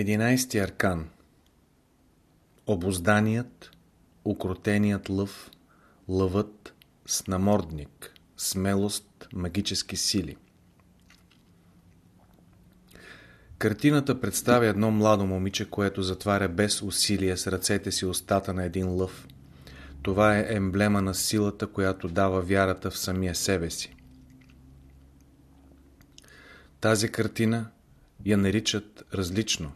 Единайсти аркан Обозданият, укротеният лъв, лъвът с намордник, смелост, магически сили. Картината представя едно младо момиче, което затваря без усилие с ръцете си устата на един лъв. Това е емблема на силата, която дава вярата в самия себе си. Тази картина я наричат различно.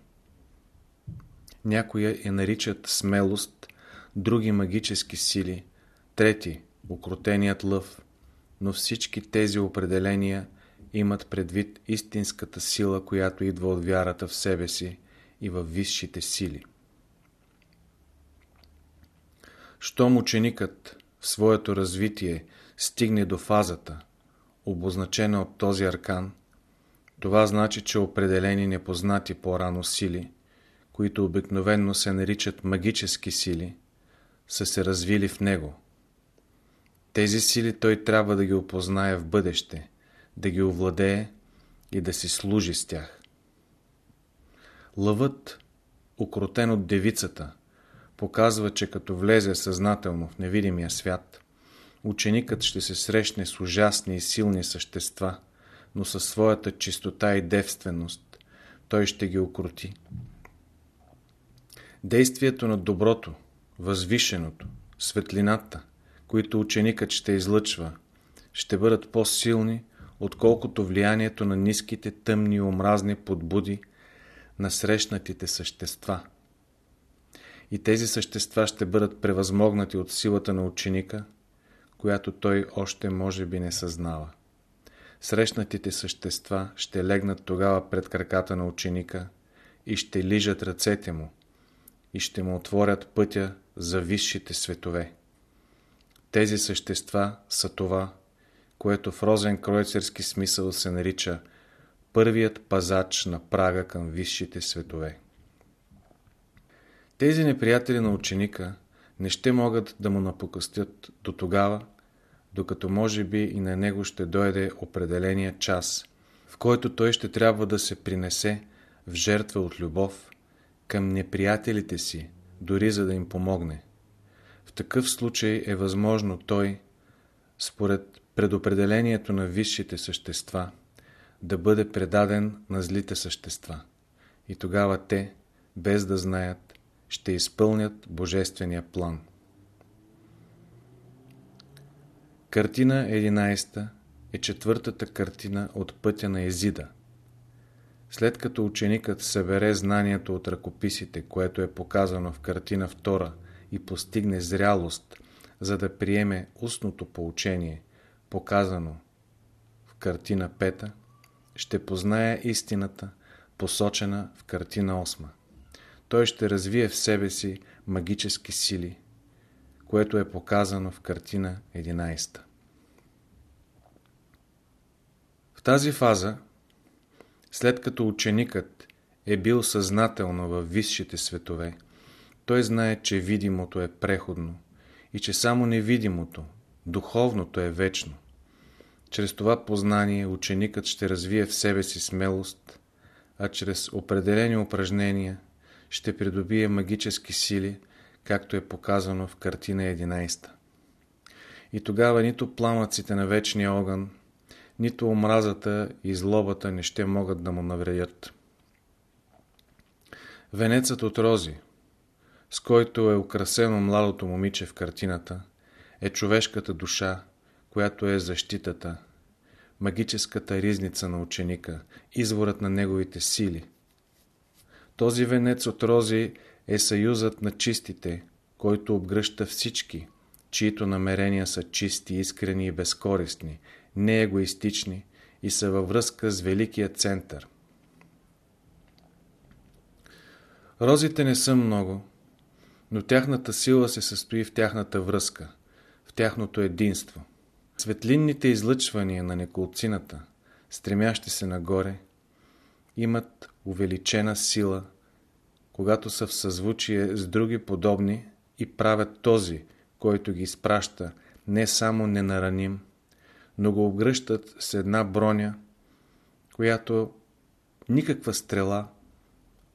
Някоя я наричат смелост, други магически сили, трети – укротеният лъв, но всички тези определения имат предвид истинската сила, която идва от вярата в себе си и в висшите сили. Щом ученикът в своето развитие стигне до фазата, обозначена от този аркан, това значи, че определени непознати по-рано сили, които обикновенно се наричат магически сили, са се развили в него. Тези сили той трябва да ги опознае в бъдеще, да ги овладее и да си служи с тях. Лъвът, укротен от девицата, показва, че като влезе съзнателно в невидимия свят, ученикът ще се срещне с ужасни и силни същества, но със своята чистота и девственост той ще ги укроти. Действието на доброто, възвишеното, светлината, които ученикът ще излъчва, ще бъдат по-силни, отколкото влиянието на ниските, тъмни и омразни подбуди на срещнатите същества. И тези същества ще бъдат превъзмогнати от силата на ученика, която той още може би не съзнава. Срещнатите същества ще легнат тогава пред краката на ученика и ще лижат ръцете му и ще му отворят пътя за висшите светове. Тези същества са това, което в розен кройцерски смисъл се нарича първият пазач на прага към висшите светове. Тези неприятели на ученика не ще могат да му напокъстят до тогава, докато може би и на него ще дойде определения час, в който той ще трябва да се принесе в жертва от любов към неприятелите си, дори за да им помогне. В такъв случай е възможно той, според предопределението на висшите същества, да бъде предаден на злите същества. И тогава те, без да знаят, ще изпълнят Божествения план. Картина 11 е четвъртата картина от пътя на Езида. След като ученикът събере знанието от ръкописите, което е показано в картина 2 и постигне зрялост, за да приеме устното поучение, показано в картина 5, ще познае истината, посочена в картина 8. Той ще развие в себе си магически сили, което е показано в картина 11. В тази фаза, след като ученикът е бил съзнателно във висшите светове, той знае, че видимото е преходно и че само невидимото, духовното е вечно. Чрез това познание ученикът ще развие в себе си смелост, а чрез определени упражнения ще придобие магически сили, както е показано в картина 11. И тогава нито пламъците на вечния огън, нито омразата и злобата не ще могат да му навредят. Венецът от рози, с който е украсено младото момиче в картината, е човешката душа, която е защитата, магическата ризница на ученика, изворът на неговите сили. Този венец от рози е съюзът на чистите, който обгръща всички, чието намерения са чисти, искрени и безкористни, неегоистични и са във връзка с великия център. Розите не са много, но тяхната сила се състои в тяхната връзка, в тяхното единство. Светлинните излъчвания на неколцината, стремящи се нагоре, имат увеличена сила, когато са в съзвучие с други подобни и правят този, който ги изпраща, не само ненараним, но го обгръщат с една броня, която никаква стрела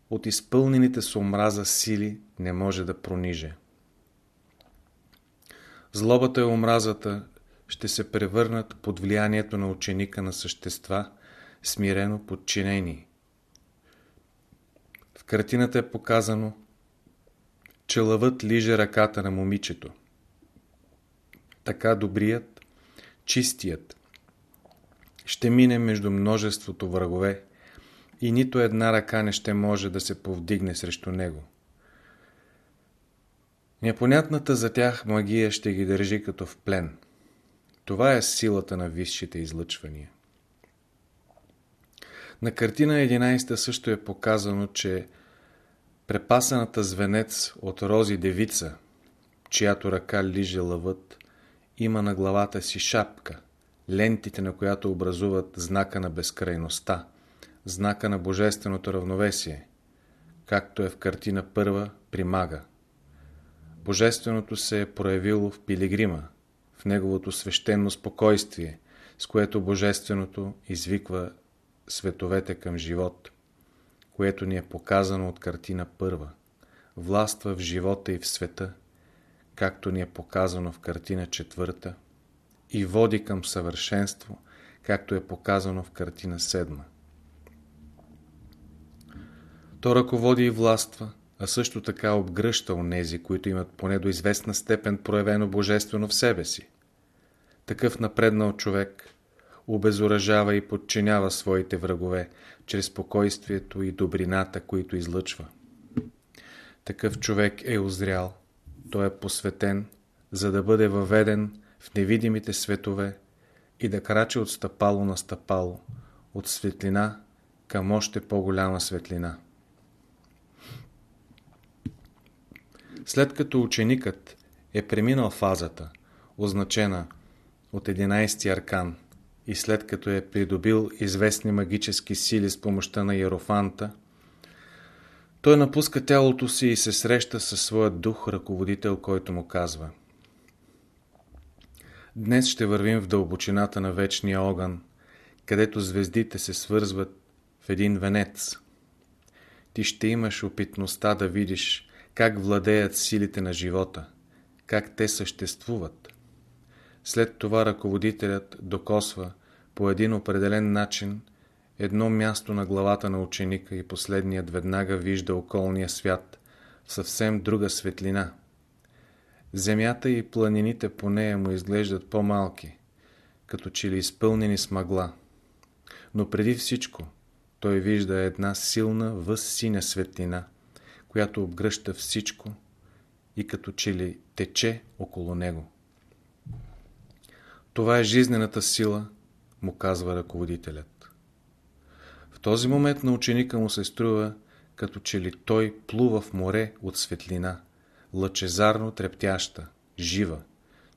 от изпълнените с омраза сили не може да прониже. Злобата и омразата ще се превърнат под влиянието на ученика на същества, смирено подчинени. В картината е показано, че лъвът лиже ръката на момичето. Така добрият, чистият, ще мине между множеството врагове и нито една ръка не ще може да се повдигне срещу него. Непонятната за тях магия ще ги държи като в плен. Това е силата на висшите излъчвания. На картина 11 също е показано, че препасаната звенец от рози девица, чиято ръка лиже лъвът, има на главата си шапка, лентите на която образуват знака на безкрайността, знака на божественото равновесие, както е в картина първа при мага. Божественото се е проявило в пилигрима, в неговото свещено спокойствие, с което Божественото извиква световете към живот, което ни е показано от картина първа, властва в живота и в света, както ни е показано в картина четвърта, и води към съвършенство, както е показано в картина седма. То ръководи и властва, а също така обгръща онези, които имат поне до известна степен проявено божествено в себе си. Такъв напреднал човек обезоръжава и подчинява своите врагове, чрез спокойствието и добрината, които излъчва. Такъв човек е озрял, той е посветен, за да бъде въведен в невидимите светове и да крачи от стъпало на стъпало, от светлина към още по-голяма светлина. След като ученикът е преминал фазата, означена от 11 аркан, и след като е придобил известни магически сили с помощта на Ерофанта, той напуска тялото си и се среща със своя дух ръководител, който му казва Днес ще вървим в дълбочината на вечния огън, където звездите се свързват в един венец. Ти ще имаш опитността да видиш как владеят силите на живота, как те съществуват. След това ръководителят докосва по един определен начин едно място на главата на ученика и последният веднага вижда околния свят в съвсем друга светлина. Земята и планините по нея му изглеждат по-малки, като че ли изпълнени с мъгла. Но преди всичко той вижда една силна възсиня светлина – която обгръща всичко и като че ли тече около него. Това е жизнената сила, му казва ръководителят. В този момент на ученика му се струва, като че ли той плува в море от светлина, лъчезарно трептяща, жива.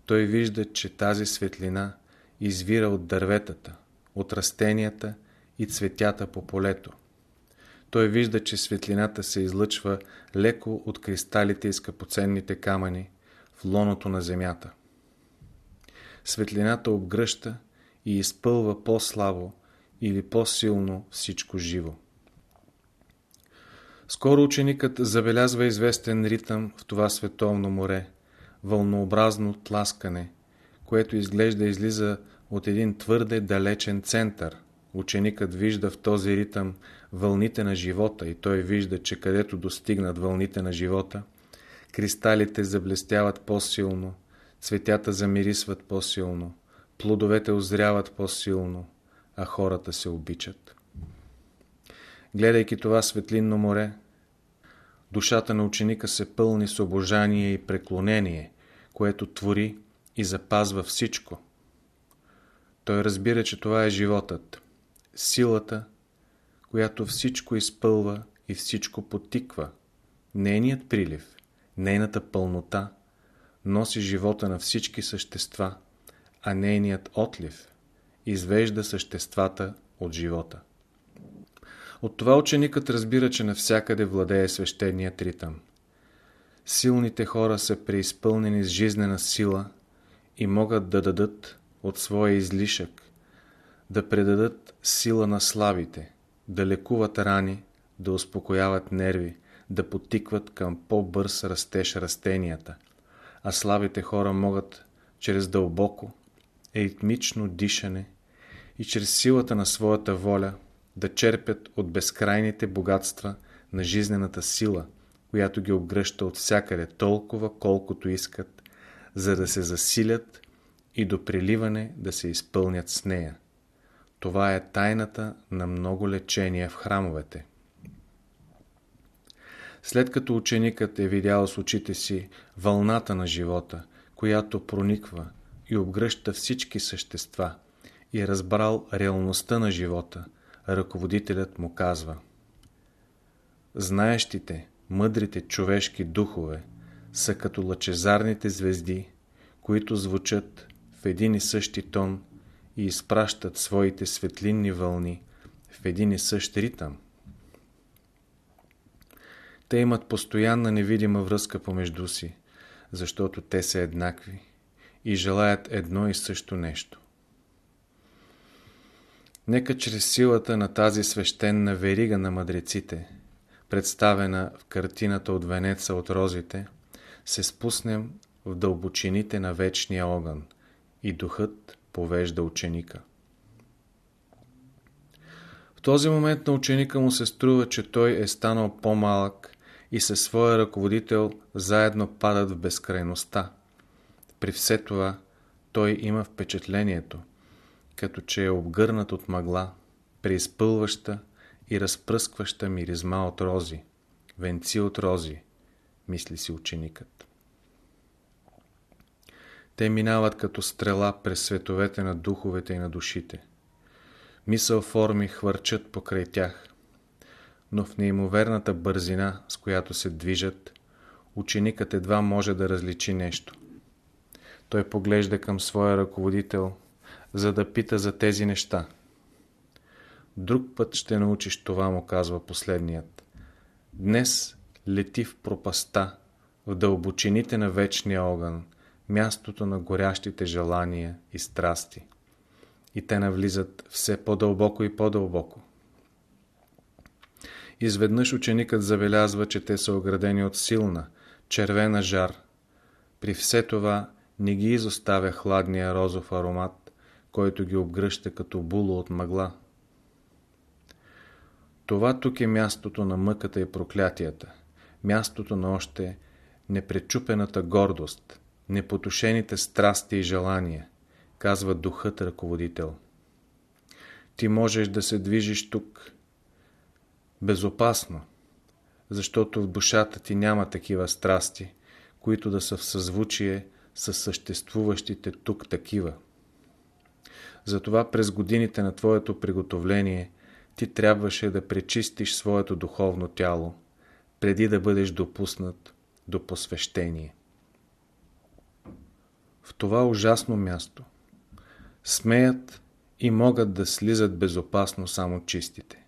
Той вижда, че тази светлина извира от дърветата, от растенията и цветята по полето. Той вижда, че светлината се излъчва леко от кристалите и скъпоценните камъни в лоното на земята. Светлината обгръща и изпълва по-слабо или по-силно всичко живо. Скоро ученикът забелязва известен ритъм в това световно море, вълнообразно тласкане, което изглежда излиза от един твърде далечен център. Ученикът вижда в този ритъм вълните на живота и той вижда, че където достигнат вълните на живота, кристалите заблестяват по-силно, цветята замирисват по-силно, плодовете озряват по-силно, а хората се обичат. Гледайки това светлинно море, душата на ученика се пълни с обожание и преклонение, което твори и запазва всичко. Той разбира, че това е животът, силата, която всичко изпълва и всичко потиква. Нейният прилив, нейната пълнота носи живота на всички същества, а нейният отлив извежда съществата от живота. От това ученикът разбира, че навсякъде владее свещеният ритъм. Силните хора са преизпълнени с жизнена сила и могат да дадат от своя излишък, да предадат сила на слабите, да лекуват рани, да успокояват нерви, да потикват към по-бърз растеж растенията, а слабите хора могат чрез дълбоко, ритмично дишане и чрез силата на своята воля да черпят от безкрайните богатства на жизнената сила, която ги обгръща от всякъде толкова, колкото искат, за да се засилят и до приливане да се изпълнят с нея. Това е тайната на много лечения в храмовете. След като ученикът е видял с очите си вълната на живота, която прониква и обгръща всички същества, и е разбрал реалността на живота, ръководителят му казва Знаещите, мъдрите човешки духове са като лъчезарните звезди, които звучат в един и същи тон и изпращат своите светлинни вълни в един и същ ритъм. Те имат постоянна невидима връзка помежду си, защото те са еднакви и желаят едно и също нещо. Нека чрез силата на тази свещена верига на мъдреците, представена в картината от Венеца от розите, се спуснем в дълбочините на вечния огън и духът повежда ученика. В този момент на ученика му се струва, че той е станал по-малък и със своя ръководител заедно падат в безкрайността. При все това той има впечатлението, като че е обгърнат от мъгла, преизпълваща и разпръскваща миризма от рози, венци от рози, мисли си ученикът. Те минават като стрела през световете на духовете и на душите. Мисъл форми хвърчат покрай тях, но в неимоверната бързина, с която се движат, ученикът едва може да различи нещо. Той поглежда към своя ръководител, за да пита за тези неща. Друг път ще научиш това, му казва последният. Днес лети в пропаста, в дълбочините на вечния огън, мястото на горящите желания и страсти. И те навлизат все по-дълбоко и по-дълбоко. Изведнъж ученикът забелязва, че те са оградени от силна, червена жар. При все това не ги изоставя хладния розов аромат, който ги обгръща като було от мъгла. Това тук е мястото на мъката и проклятията, мястото на още непречупената гордост, непотушените страсти и желания, казва духът ръководител. Ти можеш да се движиш тук, безопасно, защото в душата ти няма такива страсти, които да са в съзвучие с съществуващите тук такива. Затова през годините на твоето приготовление ти трябваше да пречистиш своето духовно тяло, преди да бъдеш допуснат до посвещение. В това ужасно място смеят и могат да слизат безопасно само чистите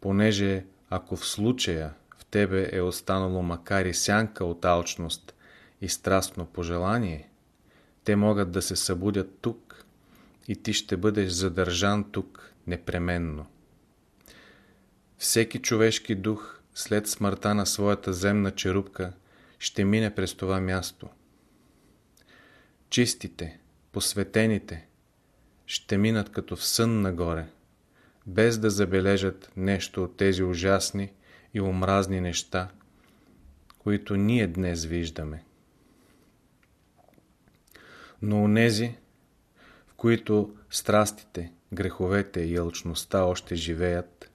понеже ако в случая в тебе е останало макар и сянка от алчност и страстно пожелание, те могат да се събудят тук и ти ще бъдеш задържан тук непременно. Всеки човешки дух след смъртта на своята земна черупка ще мине през това място. Чистите, посветените ще минат като в сън нагоре – без да забележат нещо от тези ужасни и омразни неща, които ние днес виждаме. Но онези, които страстите, греховете и алчността още живеят,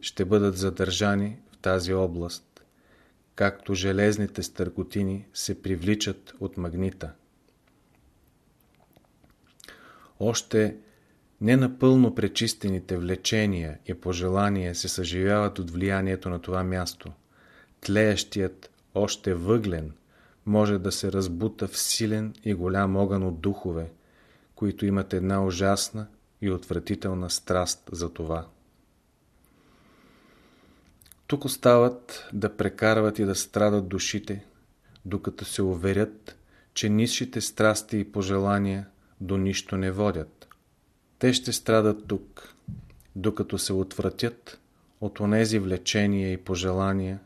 ще бъдат задържани в тази област, както железните стърготини се привличат от магнита. Още Ненапълно пречистените влечения и пожелания се съживяват от влиянието на това място. Тлеещият още въглен може да се разбута в силен и голям огън от духове, които имат една ужасна и отвратителна страст за това. Тук остават да прекарват и да страдат душите, докато се уверят, че низшите страсти и пожелания до нищо не водят. Те ще страдат тук, докато се отвратят от онези влечения и пожелания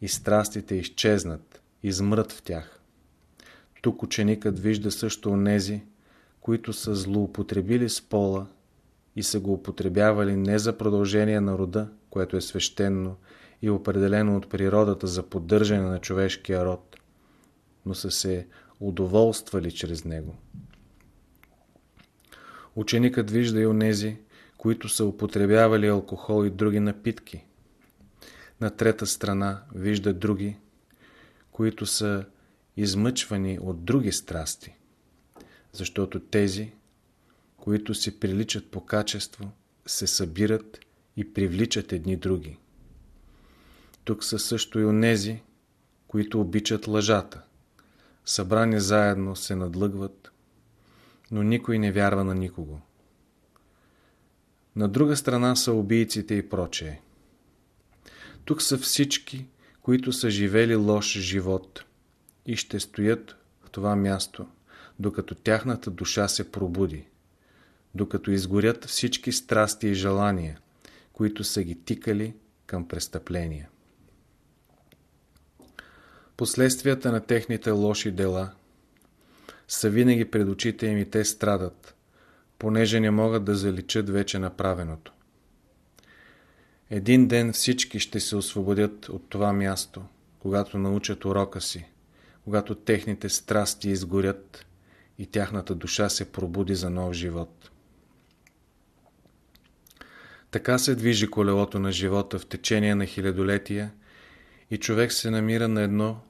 и страстите изчезнат, измрат в тях. Тук ученикът вижда също онези, които са злоупотребили с пола и са го употребявали не за продължение на рода, което е свещено и определено от природата за поддържане на човешкия род, но са се удоволствали чрез него. Ученикът вижда и онези, които са употребявали алкохол и други напитки. На трета страна вижда други, които са измъчвани от други страсти, защото тези, които си приличат по качество, се събират и привличат едни други. Тук са също и онези, които обичат лъжата. Събрани заедно се надлъгват, но никой не вярва на никого. На друга страна са убийците и прочее. Тук са всички, които са живели лош живот и ще стоят в това място, докато тяхната душа се пробуди, докато изгорят всички страсти и желания, които са ги тикали към престъпления. Последствията на техните лоши дела са винаги пред очите им и те страдат, понеже не могат да заличат вече направеното. Един ден всички ще се освободят от това място, когато научат урока си, когато техните страсти изгорят и тяхната душа се пробуди за нов живот. Така се движи колелото на живота в течение на хилядолетия и човек се намира на едно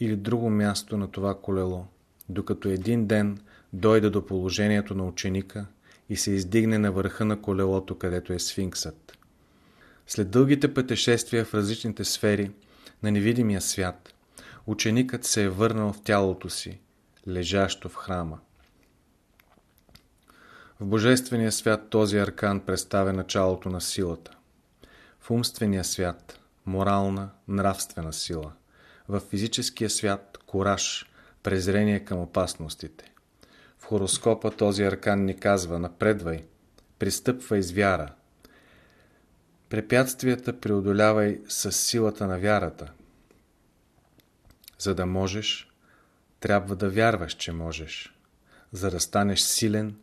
или друго място на това колело, докато един ден дойде до положението на ученика и се издигне на върха на колелото, където е сфинксът. След дългите пътешествия в различните сфери на невидимия свят, ученикът се е върнал в тялото си, лежащо в храма. В Божествения свят този аркан представя началото на силата. В умствения свят – морална, нравствена сила. В физическия свят – кораж, презрение към опасностите. В хороскопа този аркан ни казва напредвай, пристъпвай с вяра. Препятствията преодолявай с силата на вярата. За да можеш, трябва да вярваш, че можеш. За да станеш силен,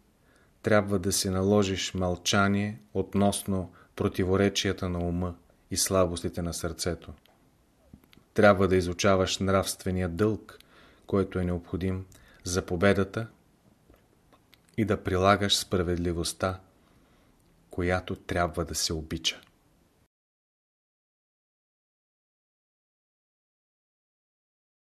трябва да си наложиш мълчание относно противоречията на ума и слабостите на сърцето. Трябва да изучаваш нравствения дълг, който е необходим за победата и да прилагаш справедливостта, която трябва да се обича.